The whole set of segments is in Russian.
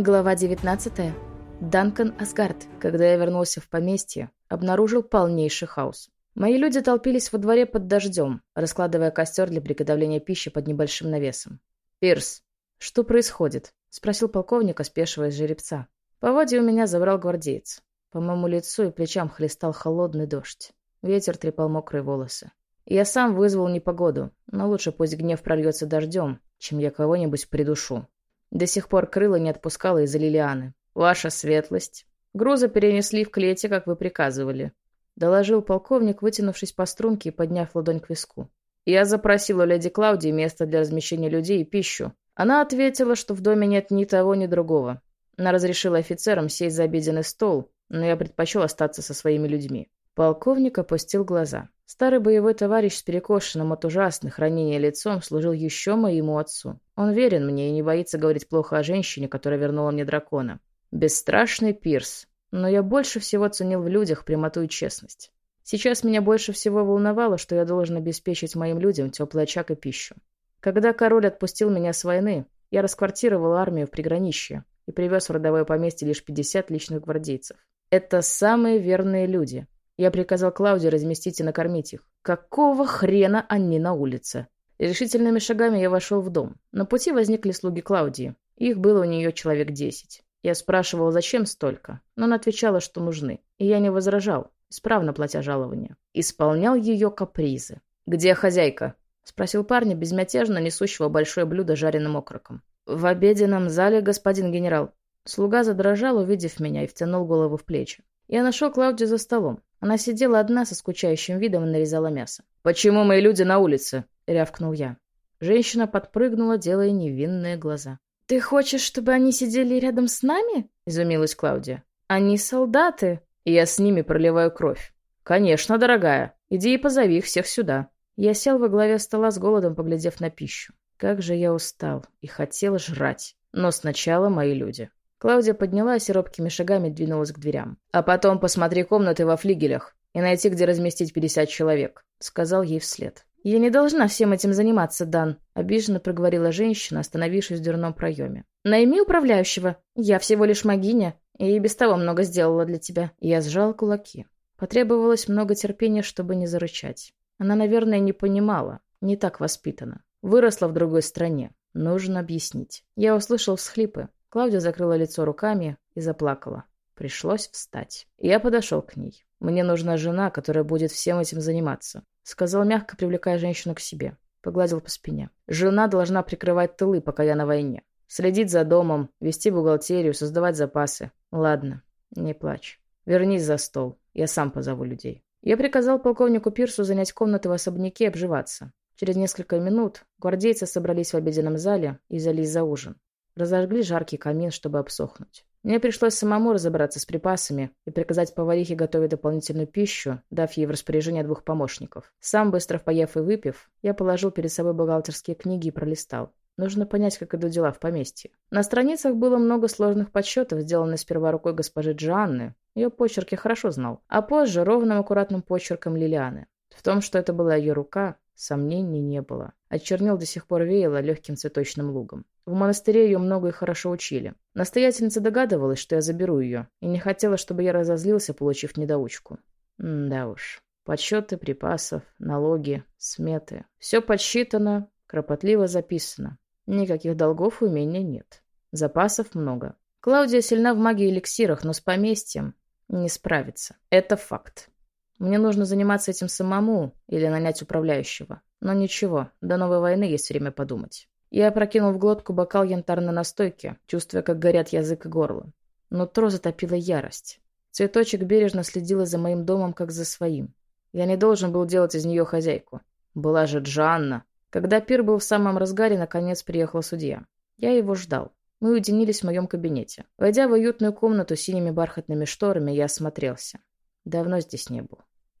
Глава 19. Данкан Асгард, когда я вернулся в поместье, обнаружил полнейший хаос. Мои люди толпились во дворе под дождем, раскладывая костер для приготовления пищи под небольшим навесом. «Пирс, что происходит?» — спросил полковник, спешивая жеребца. Поводья у меня забрал гвардеец. По моему лицу и плечам хлестал холодный дождь. Ветер трепал мокрые волосы. Я сам вызвал непогоду, но лучше пусть гнев прольется дождем, чем я кого-нибудь придушу. До сих пор крыло не отпускало из-за Лилианы. «Ваша светлость. Грузы перенесли в клете, как вы приказывали», — доложил полковник, вытянувшись по струнке и подняв ладонь к виску. «Я запросил у леди Клаудии место для размещения людей и пищу. Она ответила, что в доме нет ни того, ни другого. Она разрешила офицерам сесть за обеденный стол, но я предпочел остаться со своими людьми». Полковник опустил глаза. Старый боевой товарищ с перекошенным от ужасных ранений лицом служил еще моему отцу. Он верен мне и не боится говорить плохо о женщине, которая вернула мне дракона. Бесстрашный Пирс. Но я больше всего ценил в людях прямоту и честность. Сейчас меня больше всего волновало, что я должен обеспечить моим людям теплый очаг и пищу. Когда король отпустил меня с войны, я расквартировал армию в приграничье и привез в родовое поместье лишь 50 личных гвардейцев. Это самые верные люди, я приказал Клауде разместить и накормить их. Какого хрена они на улице? решительными шагами я вошел в дом. На пути возникли слуги Клаудии. Их было у нее человек десять. Я спрашивал, зачем столько, но она отвечала, что нужны. И я не возражал, исправно платя жалование. Исполнял ее капризы. «Где хозяйка?» — спросил парня, безмятежно несущего большое блюдо жареным окороком. «В обеденном зале, господин генерал». Слуга задрожал, увидев меня, и втянул голову в плечи. Я нашел Клаудию за столом. Она сидела одна со скучающим видом и нарезала мясо. «Почему мои люди на улице?» — рявкнул я. Женщина подпрыгнула, делая невинные глаза. «Ты хочешь, чтобы они сидели рядом с нами?» — изумилась Клаудия. «Они солдаты». И я с ними проливаю кровь. «Конечно, дорогая. Иди и позови их всех сюда». Я сел во главе стола с голодом, поглядев на пищу. Как же я устал и хотел жрать. Но сначала мои люди. Клаудия поднялась и робкими шагами двинулась к дверям. «А потом посмотри комнаты во флигелях и найти, где разместить пятьдесят человек», — сказал ей вслед. «Я не должна всем этим заниматься, Дан», — обиженно проговорила женщина, остановившись в дверном проеме. «Найми управляющего. Я всего лишь магиня, и без того много сделала для тебя». Я сжал кулаки. Потребовалось много терпения, чтобы не зарычать. Она, наверное, не понимала, не так воспитана. Выросла в другой стране. Нужно объяснить. Я услышал всхлипы. Клавдия закрыла лицо руками и заплакала. Пришлось встать. Я подошел к ней. «Мне нужна жена, которая будет всем этим заниматься», — сказал мягко, привлекая женщину к себе. Погладил по спине. «Жена должна прикрывать тылы, пока я на войне. Следить за домом, вести бухгалтерию, создавать запасы. Ладно, не плачь. Вернись за стол. Я сам позову людей». Я приказал полковнику Пирсу занять комнаты в особняке и обживаться. Через несколько минут гвардейцы собрались в обеденном зале и взялись за ужин. Разожгли жаркий камин, чтобы обсохнуть. Мне пришлось самому разобраться с припасами и приказать поварихе готовить дополнительную пищу, дав ей в распоряжение двух помощников. Сам, быстро поев и выпив, я положил перед собой бухгалтерские книги и пролистал. Нужно понять, как идут дела в поместье. На страницах было много сложных подсчетов, сделанных сперва рукой госпожи Джанны. Ее почерк я хорошо знал. А позже ровным аккуратным почерком Лилианы. В том, что это была ее рука, сомнений не было. От чернил до сих пор веяло легким цветочным лугом. В монастыре ее много и хорошо учили. Настоятельница догадывалась, что я заберу ее, и не хотела, чтобы я разозлился, получив недоучку. М да уж. Подсчеты припасов, налоги, сметы. Все подсчитано, кропотливо записано. Никаких долгов у меня нет. Запасов много. Клаудия сильна в магии эликсирах, но с поместьем не справится. Это факт. Мне нужно заниматься этим самому или нанять управляющего. Но ничего, до новой войны есть время подумать. Я опрокинул в глотку бокал янтарной настойки, чувствуя, как горят язык и горло. Нутро затопила ярость. Цветочек бережно следила за моим домом, как за своим. Я не должен был делать из нее хозяйку. Была же Джанна. Когда пир был в самом разгаре, наконец приехал судья. Я его ждал. Мы уединились в моем кабинете. Войдя в уютную комнату с синими бархатными шторами, я осмотрелся. Давно здесь не был.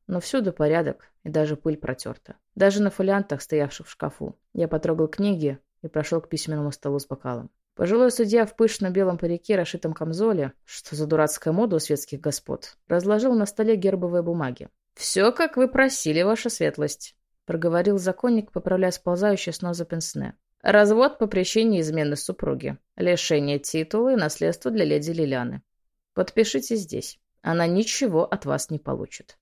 Но всюду порядок, и даже пыль протерта. Даже на фолиантах, стоявших в шкафу. Я потрогал книги, и прошел к письменному столу с бокалом. Пожилой судья в пышно белом парике, расшитом камзоле, что за дурацкая мода у светских господ, разложил на столе гербовые бумаги. «Все, как вы просили, ваша светлость», — проговорил законник, поправляя сползающее с ноза пенсне. Развод по причине измены супруги. Лишение титула и наследства для леди Лилианы. Подпишите здесь. Она ничего от вас не получит.